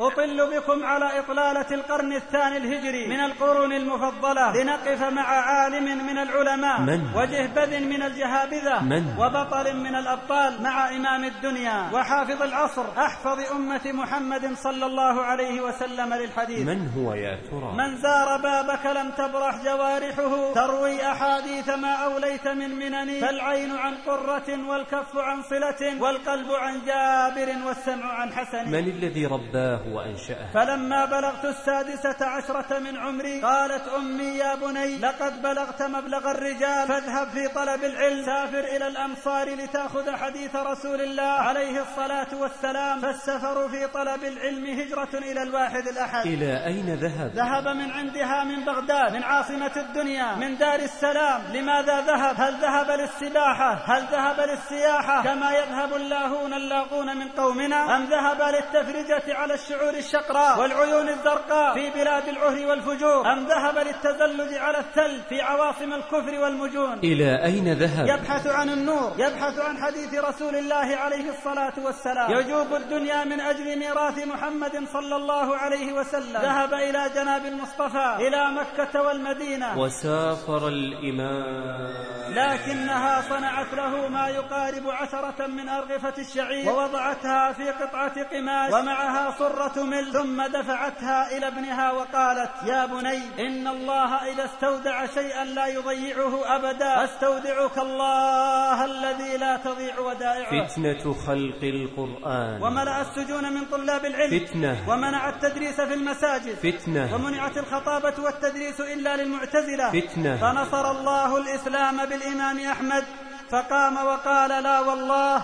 أطل بكم على إطلالة القرن الثاني الهجري من القرون المفضلة. لنقف مع عالم من العلماء من؟ وجهبذ من الجهابذة من؟ وبطل من الأبطال مع إمام الدنيا وحافظ العصر أحفظ أمة محمد صلى الله عليه وسلم للحديث. من هو يا ترى؟ من زار بابك لم تبرح جوارحه. تروي أحاديث ما أوليت من منن فالعين عن قرة والكف عن صلة والقلب عن جابر والسمع عن حسن. من الذي رباه وأنشأه فلما بلغت السادسة عشرة من عمري قالت أمي يا بني لقد بلغت مبلغ الرجال فاذهب في طلب العلم. سافر إلى الأمصار لتأخذ حديث رسول الله عليه الصلاة والسلام. فالسفر في طلب العلم هجرة إلى الواحد الأحد. إلى أين ذهب؟ ذهب من عندها من بغداد من عاصمة الدنيا من دار السلام. لماذا ذهب؟ هل ذهب للسباحة؟ هل ذهب للسياحة؟ كما يذهب اللاهون اللاغون من قومنا. أم ذهب للتفرجة على الشعور الشقراء والعيون الزرقاء في بلاد العهر والفجور أم ذهب للتزلج على الثلج في عواصم الكفر والمجون؟ إلى أين ذهب؟ يبحث عن النور يبحث عن حديث رسول الله عليه الصلاة والسلام. يجوب الدنيا من أجل ميراث محمد صلى الله عليه وسلم. ذهب إلى جناب المصطفى إلى مكة والمدينة. وسافر الإمام. لكنها صنعت له ما يقارب عشرة من أرغفة الشعير. ووضعتها في قطعة قماش. ومعها صرة تمل ثم دفعتها إلى ابنها وقالت يا بني إن الله إذا استودع شيئا لا يضيعه أبدا أستودعك الله الذي لا تضيع ودائعه. فتنة خلق القرآن. وملأ السجون من طلاب العلم. فتنة. ومنع التدريس في المساجد. فتنة. ومنعت الخطابة والتدريس إلا للمعتزلة. فتنة. فنصر الله الإسلام بالإمام أحمد. فقام وقال لا والله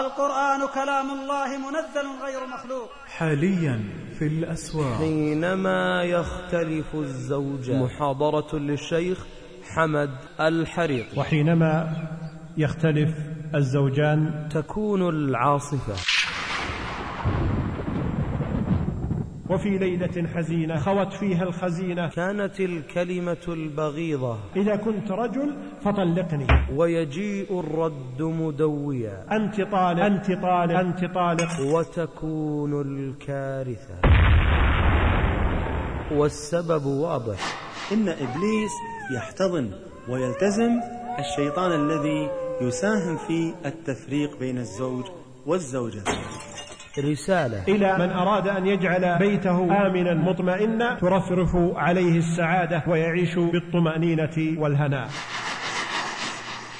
القرآن كلام الله منزل غير مخلوق. حاليا في الأسواق. حينما يختلف الزوجان محاضرة للشيخ حمد الحريق وحينما يختلف الزوجان. تكون العاصفة. وفي ليلة حزينة خوت فيها الخزينة. كانت الكلمة البغيضة. إذا كنت رجل فطلقني. ويجيء الرد مدويا. أنت طالق. أنت طالق. أنت طالق. وتكون الكارثة. والسبب واضح. إن إبليس يحتضن ويلتزم الشيطان الذي يساهم في التفريق بين الزوج والزوجة. رسالة. إلى من أراد أن يجعل بيته آمنا مطمئنا ترفرف عليه السعادة ويعيش بالطمأنينة والهناء.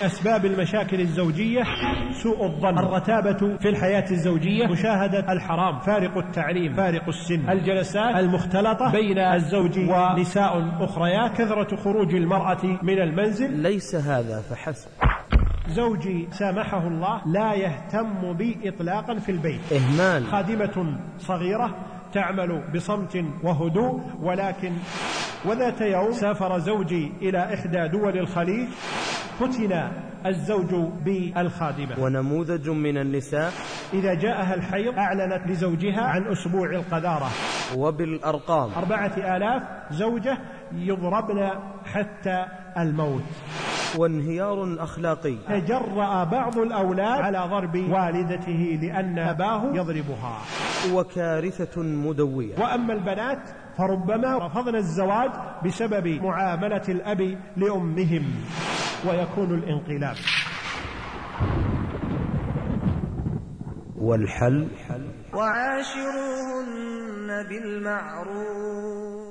أسباب المشاكل الزوجية سوء الظن. الرتابة في الحياة الزوجية مشاهدة الحرام فارق التعليم فارق السن. الجلسات المختلطة بين الزوج ونساء أخريات كثرة خروج المرأة من المنزل. ليس هذا فحسب. زوجي سامحه الله لا يهتم بي إطلاقا في البيت. إهمال. خادمة صغيرة تعمل بصمت وهدوء ولكن وذات يوم سافر زوجي إلى إحدى دول الخليج فتن الزوج بالخادمة. ونموذج من النساء. إذا جاءها الحيض أعلنت لزوجها عن أسبوع القذارة. وبالأرقام. أربعة آلاف زوجة يضربن حتى الموت. وانهيار أخلاقي. تجرأ بعض الأولاد على ضرب والدته لأن أباه يضربها. وكارثة مدوية. وأما البنات فربما رفضن الزواج بسبب معاملة الأب لأمهم. ويكون الانقلاب. والحل. وعاشروهن بالمعروف.